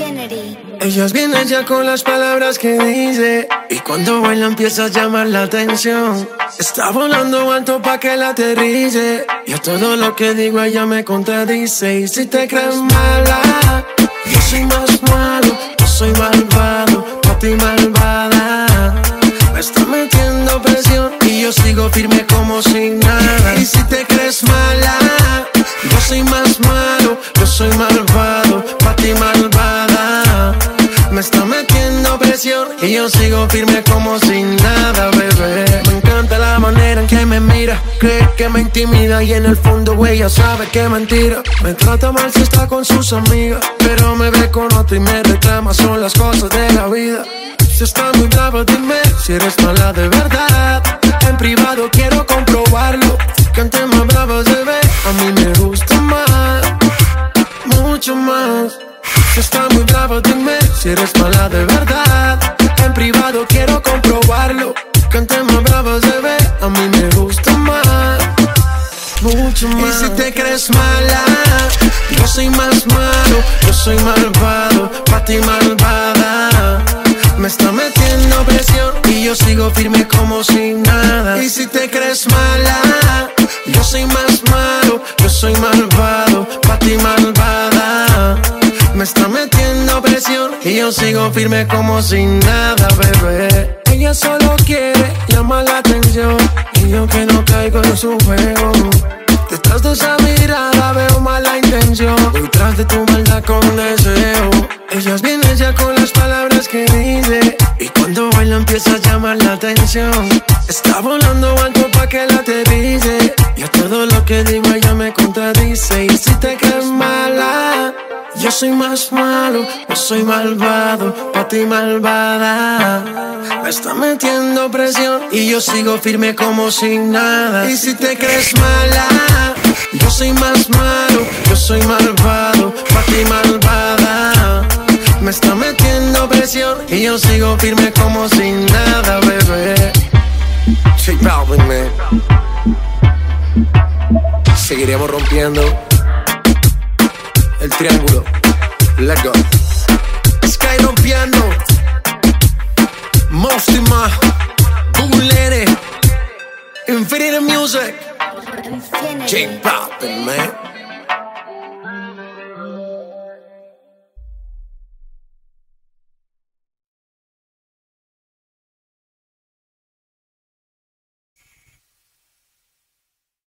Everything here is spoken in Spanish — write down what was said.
Infinity. Ellas vienen ya con las palabras que dice Y cuando baila empieza a llamar la atención. Está volando alto pa' que la aterrice Y a todo lo que digo ella me contradice. Y si te crees mala Yo soy más malo, yo soy malvado Pa' ti malvada. Me está metiendo presión Y yo sigo firme como sin Y yo sigo firme como sin nada, bebé Me encanta la manera en que me mira Cree que me intimida y en el fondo ella sabe que mentira Me trata mal si está con sus amigas Pero me ve con otro y me reclama Son las cosas de la vida si está muy bravo, dime si eres mala de verdad. En privado quiero comprobarlo. Que antes más bravo se ve, a mí me gusta más, mucho más. Si está muy bravo, dime si eres mala de verdad. En privado quiero comprobarlo. Que antes más bravo se ve, a mí me gusta más, mucho más. Y si te crees mala, yo soy más malo, yo soy malvado, pa' ti malvada. Me está metiendo presión y yo sigo firme como sin nada. Y si te crees mala, yo soy más malo, yo soy malvado, pa' ti malvada. Me está metiendo y yo sigo firme como sin nada, bebé. Ella solo quiere llamar la atención y yo que no caigo en su juego. Detrás de esa mirada veo mala intención. Detrás de tu maldad con deseo. Ellas vienen ya con las palabras que dice. Y cuando baila empieza a llamar la atención. Está volando alto pa' que la aterrice. Y a todo lo que digo ella me contradice. Y si te crees mala. Yo soy más malo, yo soy malvado, pa' ti malvada. Me está metiendo presión y yo sigo firme como sin nada. Y si te crees mala, yo soy más malo, yo soy malvado, pa' ti malvada. Me está metiendo presión y yo sigo firme como sin nada, bebé. Balvin. Seguiremos rompiendo el triángulo. Let's go. Sky rompiendo. Mostima. Bulere. Infinity Music. J Balvin, man.